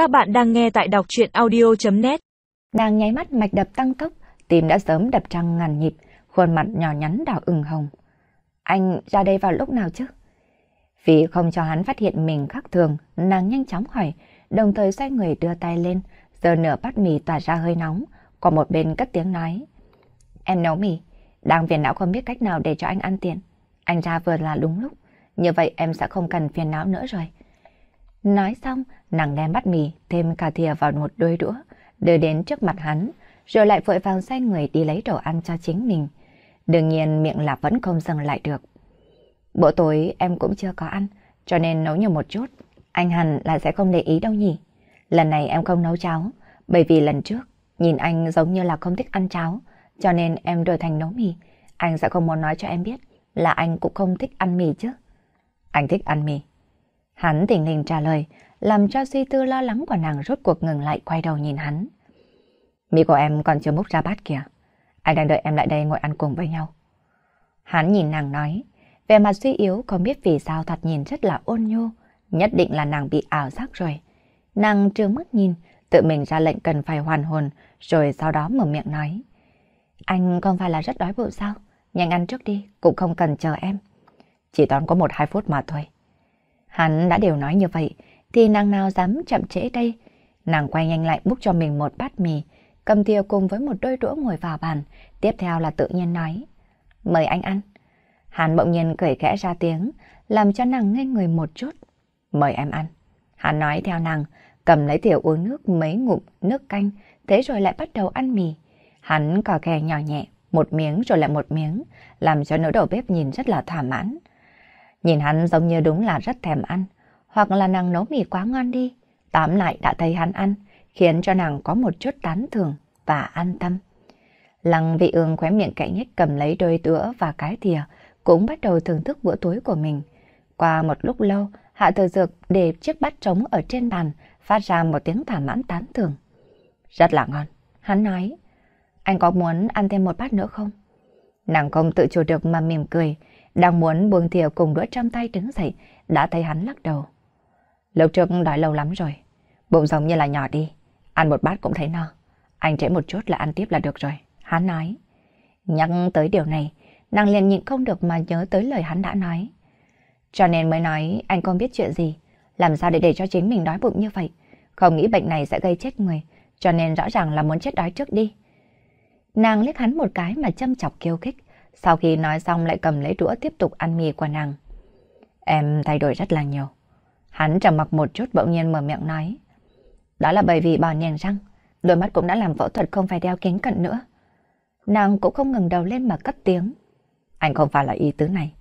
Các bạn đang nghe tại đọc chuyện audio.net Nàng nháy mắt mạch đập tăng tốc, tim đã sớm đập trăng ngàn nhịp, khuôn mặt nhỏ nhắn đỏ ửng hồng. Anh ra đây vào lúc nào chứ? Vì không cho hắn phát hiện mình khác thường, nàng nhanh chóng hỏi, đồng thời xoay người đưa tay lên, giờ nửa bát mì tỏa ra hơi nóng, còn một bên cất tiếng nói. Em nấu mì, đang phiền não không biết cách nào để cho anh ăn tiện Anh ra vừa là đúng lúc, như vậy em sẽ không cần phiền não nữa rồi. Nói xong, nàng đem bát mì thêm cả thìa vào một đôi đũa, đưa đến trước mặt hắn, rồi lại vội vàng xoay người đi lấy đồ ăn cho chính mình. Đương nhiên miệng là vẫn không dừng lại được. Bữa tối em cũng chưa có ăn, cho nên nấu nhiều một chút. Anh hẳn là sẽ không để ý đâu nhỉ. Lần này em không nấu cháo, bởi vì lần trước nhìn anh giống như là không thích ăn cháo, cho nên em đổi thành nấu mì. Anh sẽ không muốn nói cho em biết là anh cũng không thích ăn mì chứ. Anh thích ăn mì. Hắn tỉnh lình trả lời, làm cho suy tư lo lắng của nàng rốt cuộc ngừng lại quay đầu nhìn hắn. Mì của em còn chưa múc ra bát kìa. Anh đang đợi em lại đây ngồi ăn cùng với nhau. Hắn nhìn nàng nói, về mặt suy yếu không biết vì sao thoạt nhìn rất là ôn nhu, nhất định là nàng bị ảo giác rồi. Nàng trương mắt nhìn, tự mình ra lệnh cần phải hoàn hồn, rồi sau đó mở miệng nói. Anh không phải là rất đói bụng sao? Nhanh ăn trước đi, cũng không cần chờ em. Chỉ tốn có một hai phút mà thôi. Hắn đã đều nói như vậy, thì nàng nào dám chậm trễ đây. Nàng quay nhanh lại múc cho mình một bát mì, cầm thìa cùng với một đôi đũa ngồi vào bàn, tiếp theo là tự nhiên nói. Mời anh ăn. Hắn bỗng nhiên cười khẽ ra tiếng, làm cho nàng ngây người một chút. Mời em ăn. Hắn nói theo nàng, cầm lấy thìa uống nước mấy ngụm nước canh, thế rồi lại bắt đầu ăn mì. Hắn cò kè nhỏ nhẹ, một miếng rồi lại một miếng, làm cho nữ đầu bếp nhìn rất là thỏa mãn. Nhìn hắn giống như đúng là rất thèm ăn, hoặc là nàng nấu mì quá ngon đi. Tóm lại đã thấy hắn ăn, khiến cho nàng có một chút tán thưởng và an tâm. Lăng vị ương khóe miệng cạnh nhếch cầm lấy đôi tữa và cái thìa, cũng bắt đầu thưởng thức bữa tối của mình. Qua một lúc lâu, Hạ Thừa Dược để chiếc bát trống ở trên bàn, phát ra một tiếng thỏa mãn tán thưởng. Rất là ngon, hắn nói. Anh có muốn ăn thêm một bát nữa không? Nàng không tự chủ được mà mỉm cười, đang muốn buông thìa cùng đũa trong tay đứng dậy, đã thấy hắn lắc đầu. Lúc trước đói lâu lắm rồi, bụng giống như là nhỏ đi, ăn một bát cũng thấy no. Anh trễ một chút là ăn tiếp là được rồi, hắn nói. Nhắc tới điều này, nàng liền nhịn không được mà nhớ tới lời hắn đã nói. Cho nên mới nói anh không biết chuyện gì, làm sao để để cho chính mình đói bụng như vậy. Không nghĩ bệnh này sẽ gây chết người, cho nên rõ ràng là muốn chết đói trước đi. Nàng liếc hắn một cái mà châm chọc kiêu khích, sau khi nói xong lại cầm lấy đũa tiếp tục ăn mì của nàng. Em thay đổi rất là nhiều. Hắn trầm mặc một chút bỗng nhiên mở miệng nói. Đó là bởi vì bỏ nhèn răng, đôi mắt cũng đã làm phẫu thuật không phải đeo kính cận nữa. Nàng cũng không ngừng đầu lên mà cất tiếng. Anh không phải là ý tứ này.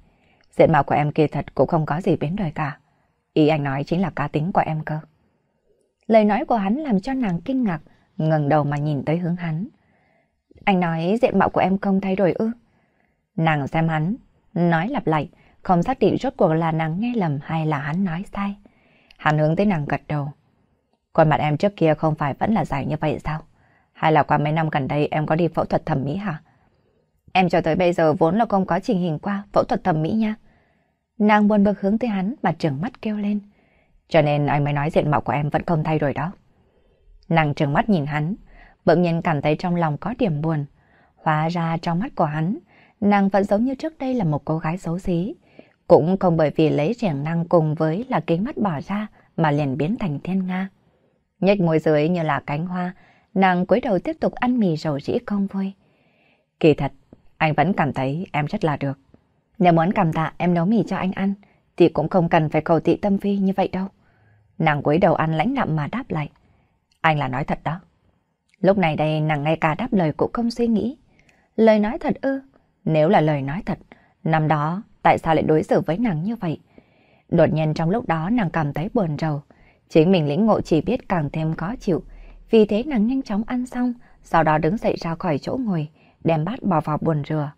Diện mạo của em kia thật cũng không có gì biến đổi cả. Ý anh nói chính là cá tính của em cơ. Lời nói của hắn làm cho nàng kinh ngạc, ngẩng đầu mà nhìn tới hướng hắn. Anh nói diện mạo của em không thay đổi ư? Nàng xem hắn, nói lặp lại, không xác định rốt cuộc là nàng nghe lầm hay là hắn nói sai. Hắn hướng tới nàng gật đầu. Còn mặt em trước kia không phải vẫn là dài như vậy sao? Hay là qua mấy năm gần đây em có đi phẫu thuật thẩm mỹ hả? Em cho tới bây giờ vốn là không có trình hình qua phẫu thuật thẩm mỹ nha. Nàng buồn bực hướng tới hắn mà trừng mắt kêu lên. Cho nên anh mới nói diện mạo của em vẫn không thay đổi đó. Nàng trừng mắt nhìn hắn, bỗng nhiên cảm thấy trong lòng có điểm buồn. Hóa ra trong mắt của hắn, nàng vẫn giống như trước đây là một cô gái xấu xí. Cũng không bởi vì lấy riêng năng cùng với là kính mắt bỏ ra mà liền biến thành thiên nga. Nhếch môi dưới như là cánh hoa, nàng cúi đầu tiếp tục ăn mì rầu rĩ không vui. Kỳ thật, anh vẫn cảm thấy em rất là được. Nếu muốn cảm tạ em nấu mì cho anh ăn, thì cũng không cần phải cầu thị tâm phi như vậy đâu. Nàng cúi đầu ăn lãnh đạm mà đáp lại. Anh là nói thật đó. Lúc này đây nàng ngay cả đáp lời cũng không suy nghĩ. Lời nói thật ư? Nếu là lời nói thật, năm đó tại sao lại đối xử với nàng như vậy? Đột nhiên trong lúc đó nàng cảm thấy buồn rầu. Chính mình lĩnh ngộ chỉ biết càng thêm khó chịu. Vì thế nàng nhanh chóng ăn xong, sau đó đứng dậy ra khỏi chỗ ngồi, đem bát bỏ vào buồn rửa.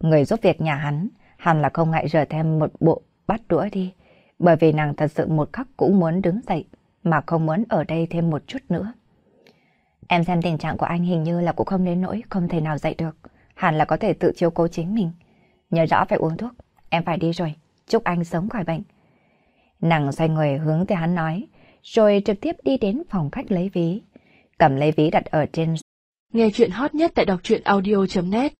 Người giúp việc nhà hắn, hẳn là không ngại rửa thêm một bộ bát đũa đi. Bởi vì nàng thật sự một khắc cũng muốn đứng dậy, mà không muốn ở đây thêm một chút nữa. Em xem tình trạng của anh hình như là cũng không đến nỗi không thể nào dậy được. Hẳn là có thể tự chiếu cố chính mình. Nhớ rõ phải uống thuốc. Em phải đi rồi. Chúc anh sớm khỏi bệnh. Nàng xoay người hướng tới hắn nói. rồi trực tiếp đi đến phòng khách lấy ví. Cầm lấy ví đặt ở trên. Nghe chuyện hot nhất tại đọc truyện audio.net